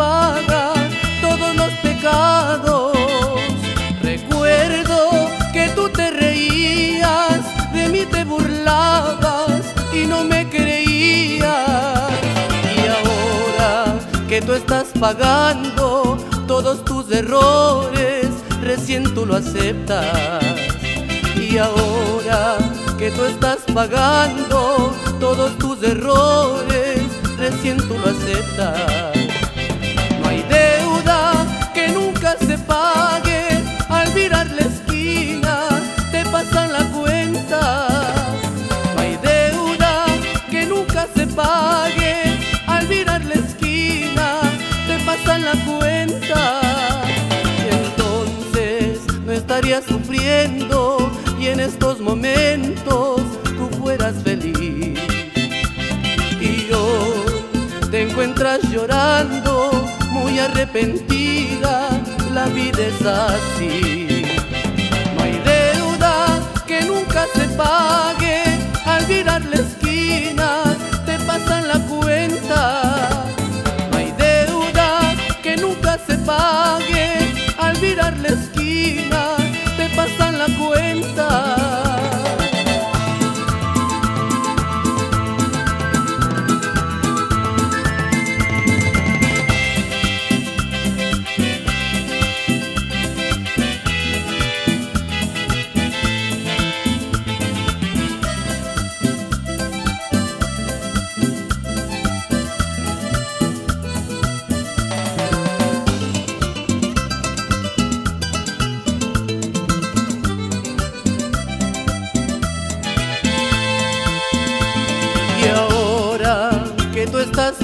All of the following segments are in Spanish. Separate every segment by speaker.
Speaker 1: paga todos los pecados. Recuerdo que tú te reías, de mí te burlabas y no me creías. Y ahora que tú estás pagando todos tus errores, recién tú lo aceptas. Y ahora que tú estás pagando todos tus errores, recién tú lo aceptas. Estarías sufriendo y en estos momentos tú fueras feliz. Y hoy te encuentras llorando, muy arrepentida, la vida es así. No hay deuda que nunca se pague,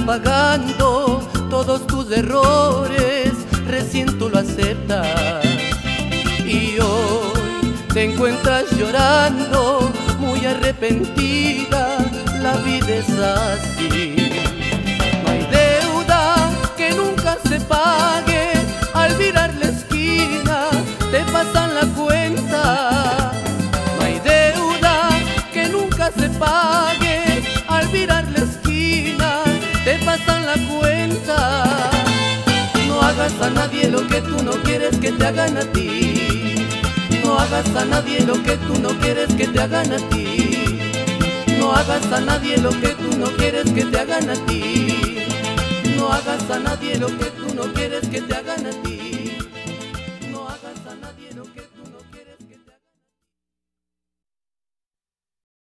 Speaker 1: pagando todos tus errores, recién tú lo aceptas. Y hoy te encuentras llorando, muy arrepentida, la vida es así. La cuenta. No hagas a nadie lo que tú no quieres que te hagan a ti. No hagas a nadie lo que tú no quieres que te hagan a ti. No hagas a nadie lo que tú no quieres que te hagan a ti. No hagas a nadie lo que tú no quieres